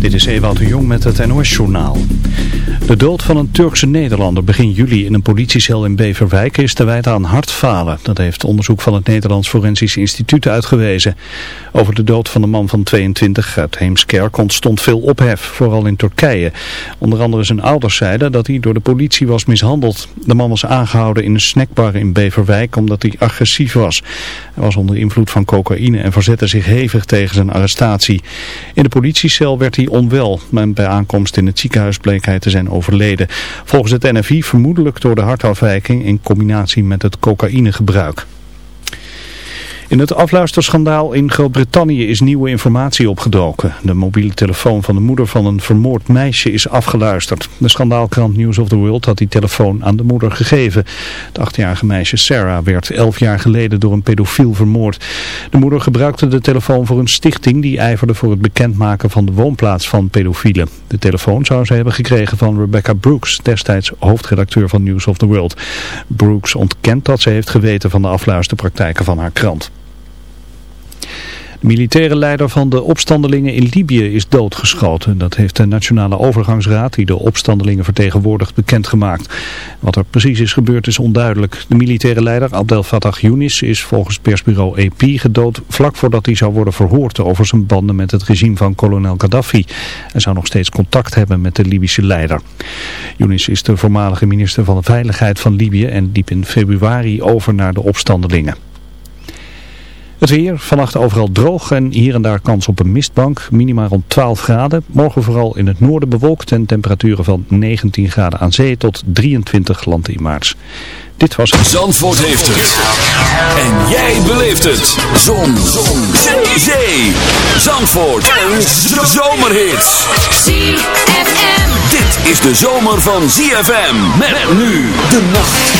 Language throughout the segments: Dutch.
Dit is Ewout de Jong met het NOS-journaal. De dood van een Turkse Nederlander begin juli in een politiecel in Beverwijk is te wijten aan hartfalen. Dat heeft onderzoek van het Nederlands Forensisch Instituut uitgewezen. Over de dood van de man van 22 uit Heemskerk ontstond veel ophef, vooral in Turkije. Onder andere zijn ouders zeiden dat hij door de politie was mishandeld. De man was aangehouden in een snackbar in Beverwijk omdat hij agressief was. Hij was onder invloed van cocaïne en verzette zich hevig tegen zijn arrestatie. In de politiecel werd hij onwel, maar bij aankomst in het ziekenhuis bleek hij te zijn overleden. Volgens het NFI vermoedelijk door de hartafwijking in combinatie met het cocaïnegebruik. In het afluisterschandaal in Groot-Brittannië is nieuwe informatie opgedoken. De mobiele telefoon van de moeder van een vermoord meisje is afgeluisterd. De schandaalkrant News of the World had die telefoon aan de moeder gegeven. Het achtjarige meisje Sarah werd elf jaar geleden door een pedofiel vermoord. De moeder gebruikte de telefoon voor een stichting die ijverde voor het bekendmaken van de woonplaats van pedofielen. De telefoon zou ze hebben gekregen van Rebecca Brooks, destijds hoofdredacteur van News of the World. Brooks ontkent dat ze heeft geweten van de afluisterpraktijken van haar krant. De militaire leider van de opstandelingen in Libië is doodgeschoten. Dat heeft de Nationale Overgangsraad, die de opstandelingen vertegenwoordigt, bekendgemaakt. Wat er precies is gebeurd is onduidelijk. De militaire leider Abdel Fattah Younis is volgens persbureau AP gedood vlak voordat hij zou worden verhoord over zijn banden met het regime van kolonel Gaddafi. Hij zou nog steeds contact hebben met de Libische leider. Younis is de voormalige minister van de Veiligheid van Libië en liep in februari over naar de opstandelingen. Het weer, vannacht overal droog en hier en daar kans op een mistbank. Minima rond 12 graden. Morgen vooral in het noorden bewolkt en temperaturen van 19 graden aan zee tot 23 land in maart. Dit was het. Zandvoort heeft het. En jij beleeft het. Zon. Zon. Zee. Zee. Zandvoort. Een zomerhit. ZFM. Dit is de zomer van ZFM. Met nu de nacht.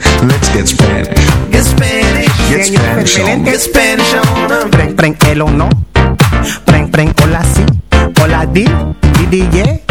Preng, preng, el o no. Preng, preng, hola si. Hola di, di, di, yeah.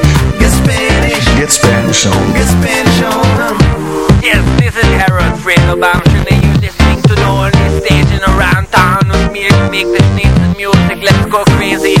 Get Spanish. Get Spanish on. Get Spanish on. Yes, this is Harold Fredo Bamshin and you're listening to the only station around town with me to make the sneeze music. Let's go crazy.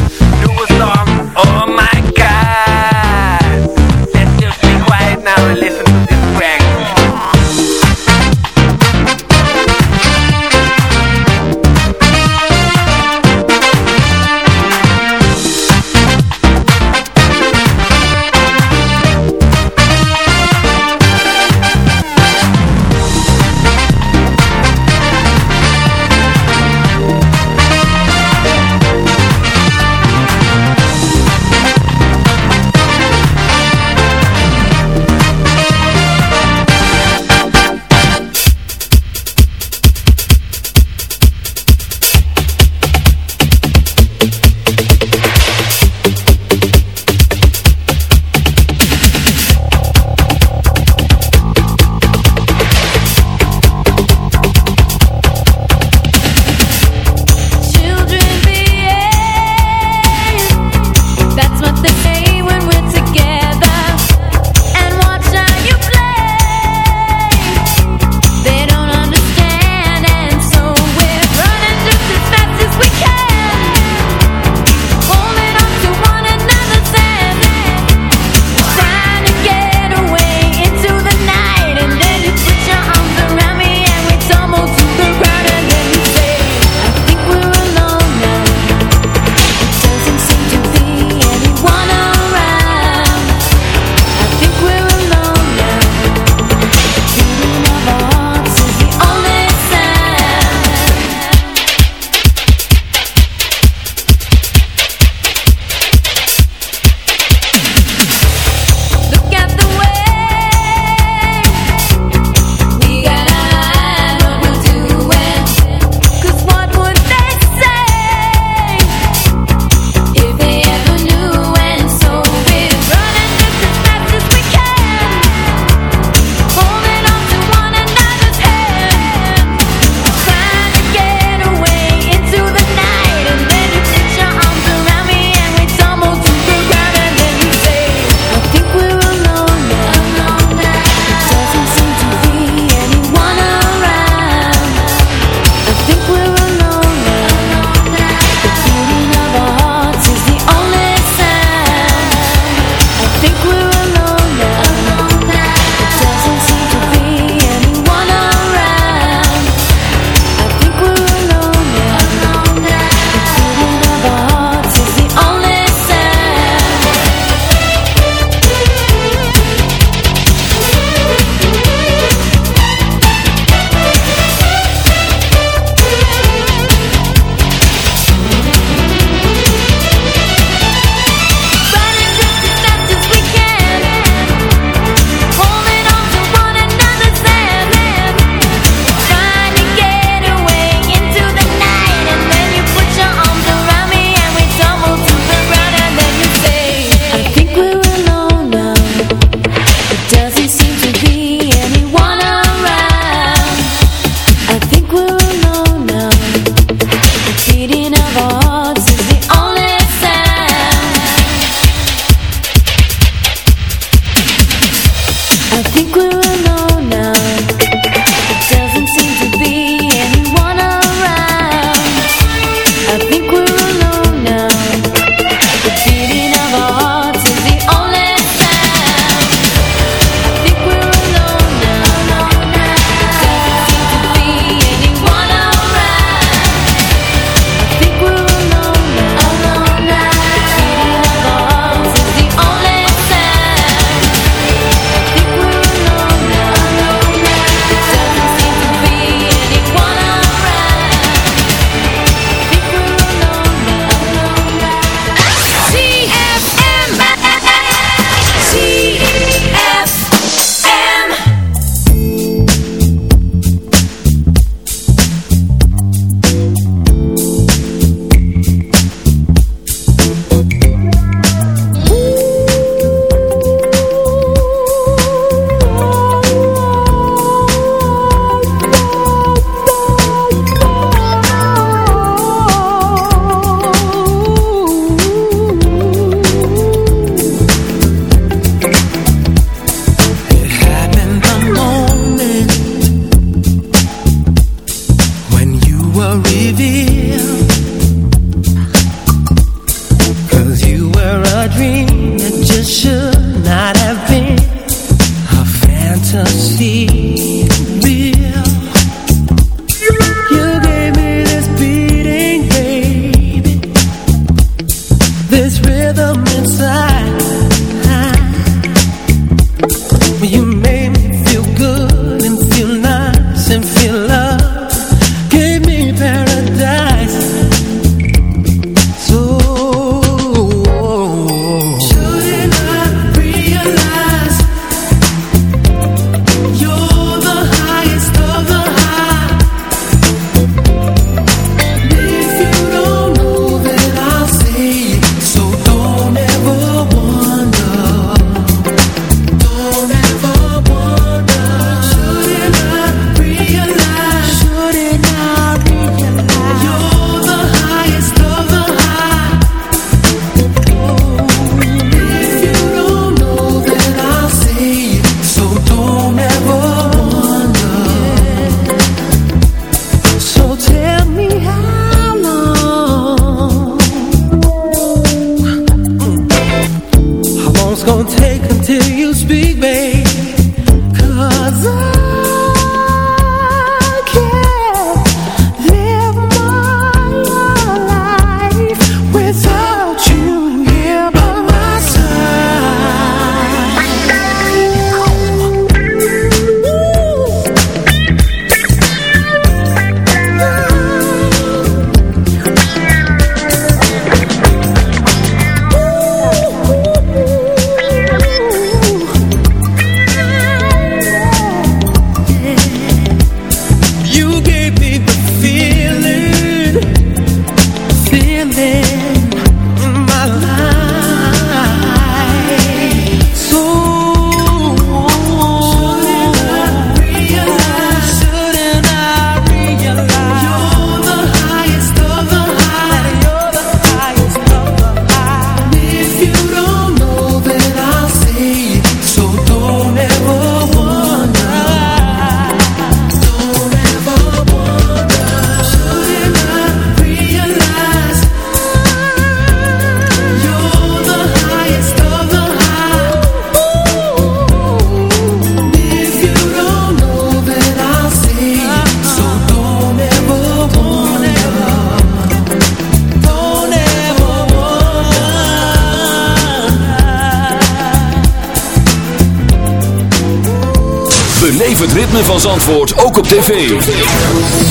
Zandvoort ook op tv.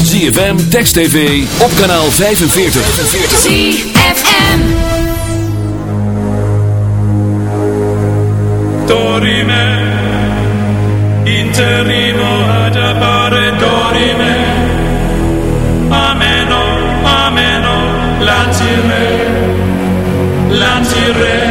ZFM, Text TV, op kanaal 45. ZFM Dorime Interimo ad appare Dorime Ameno, ameno Lancire Lanciremo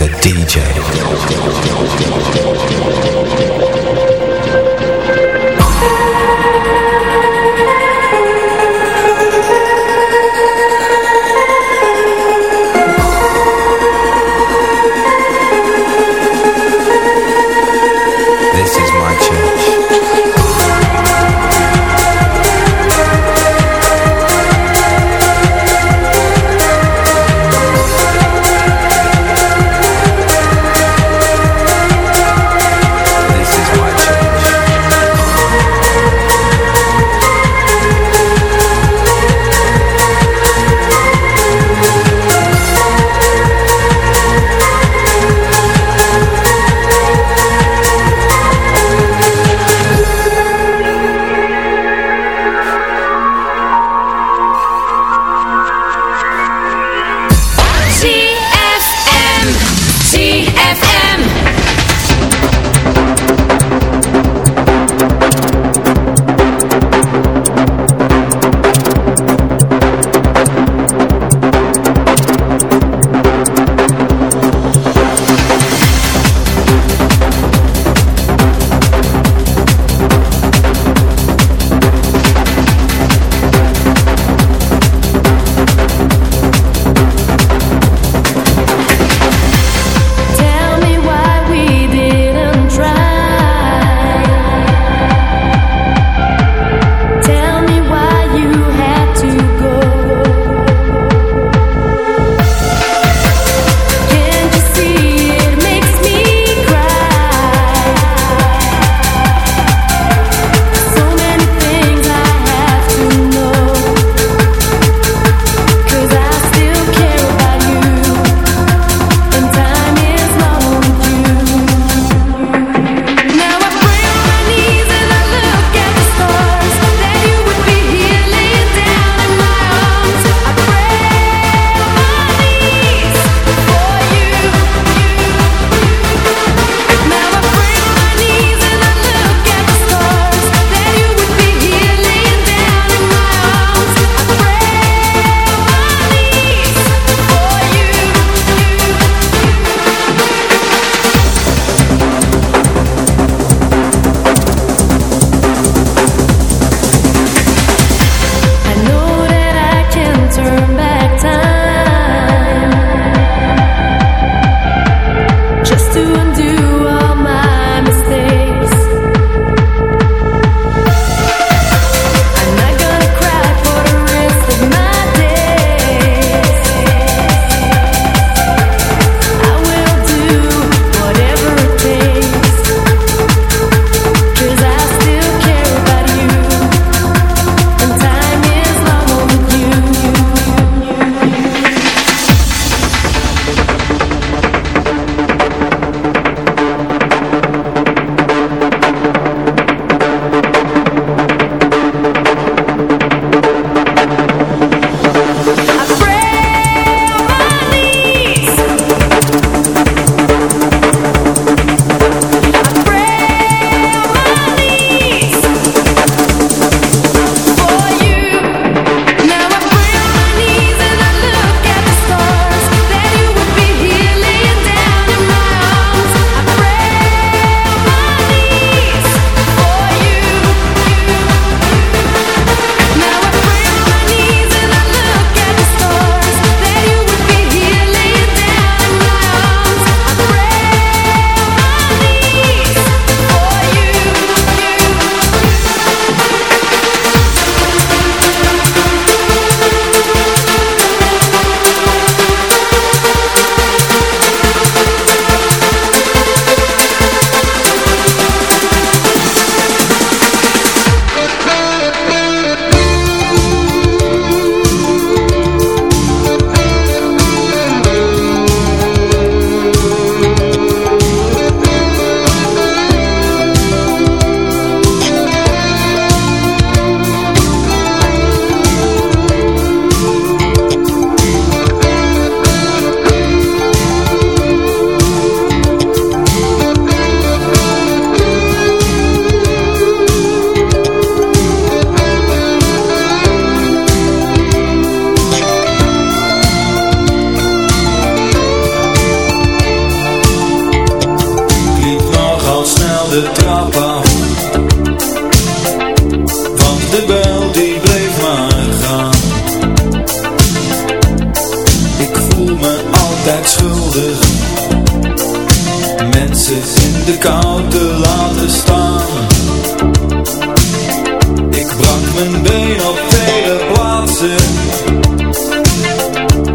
a DJ.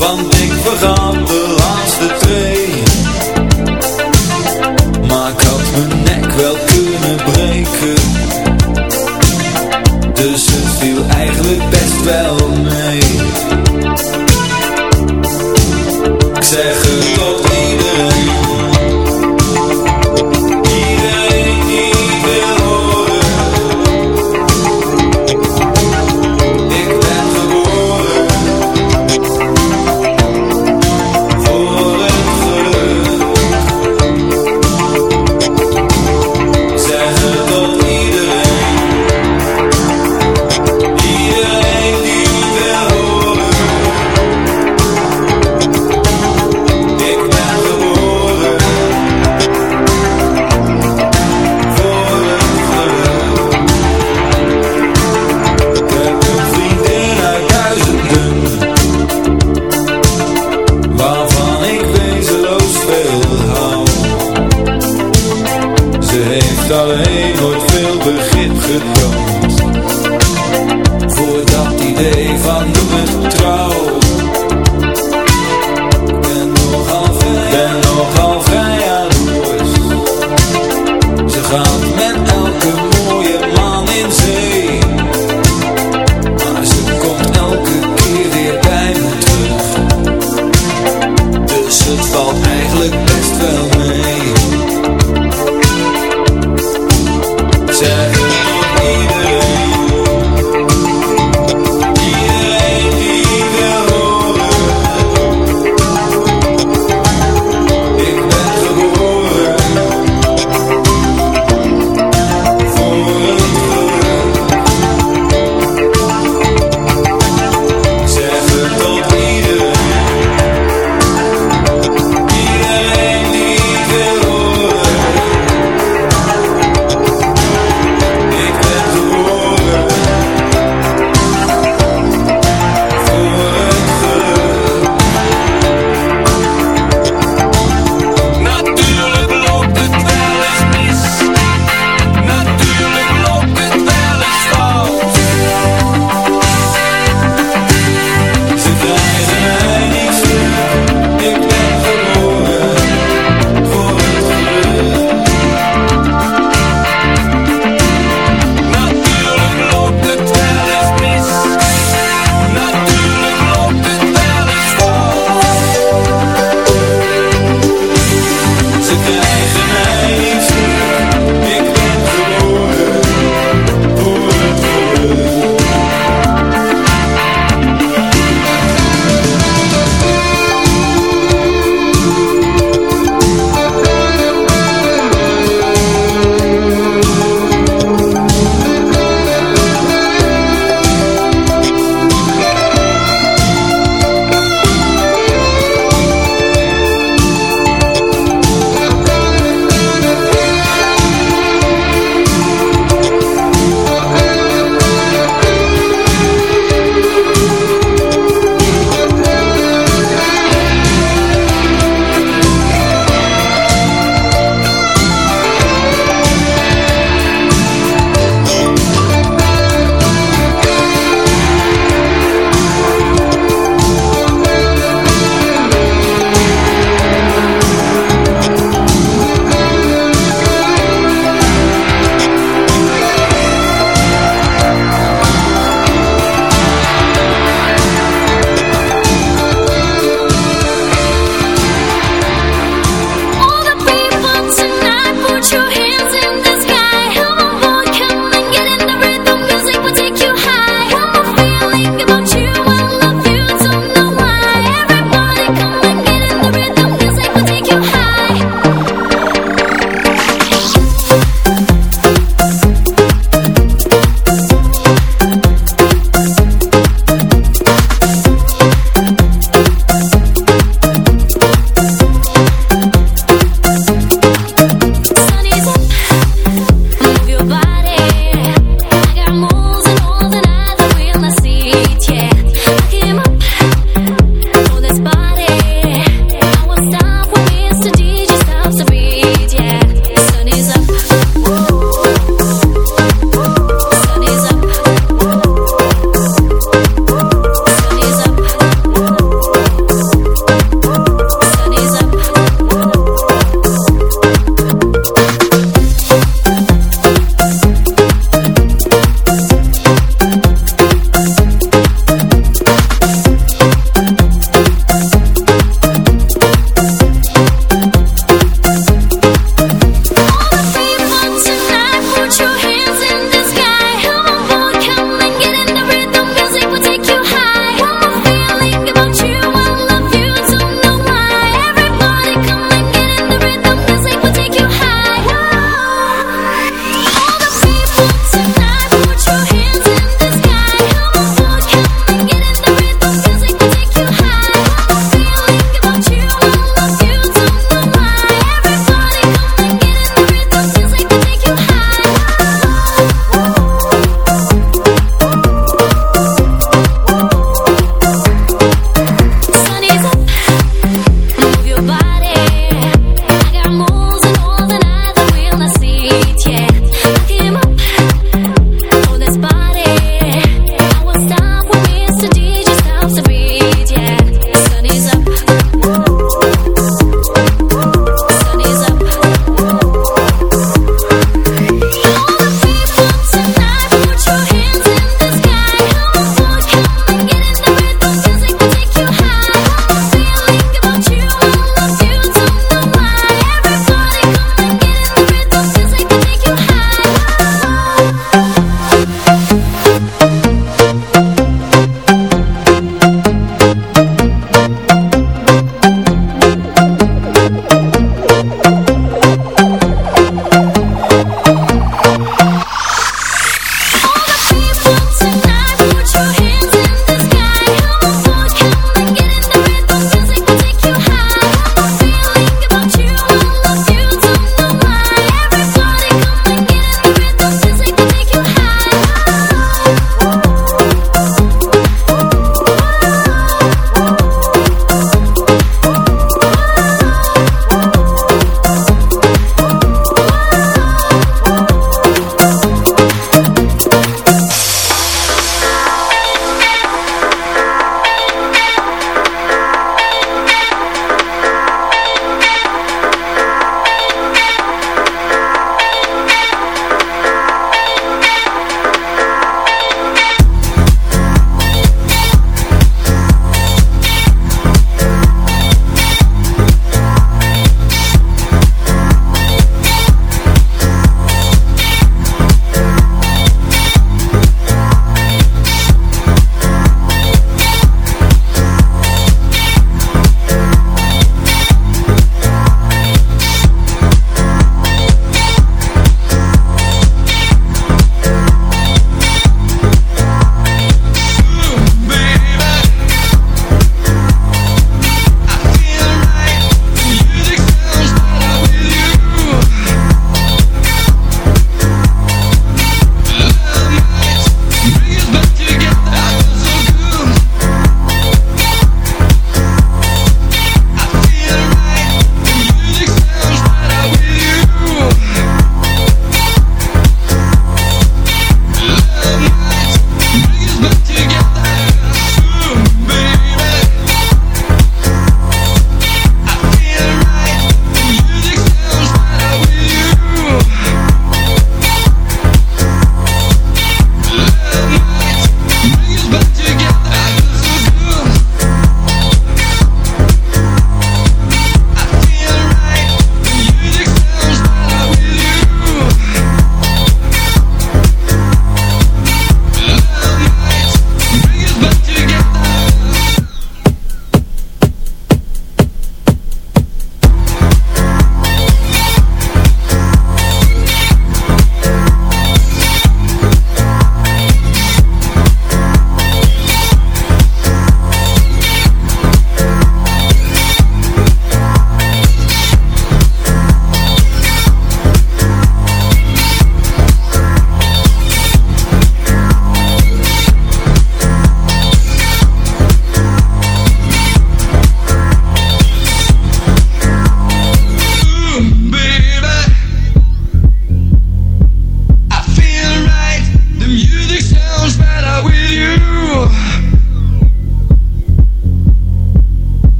Want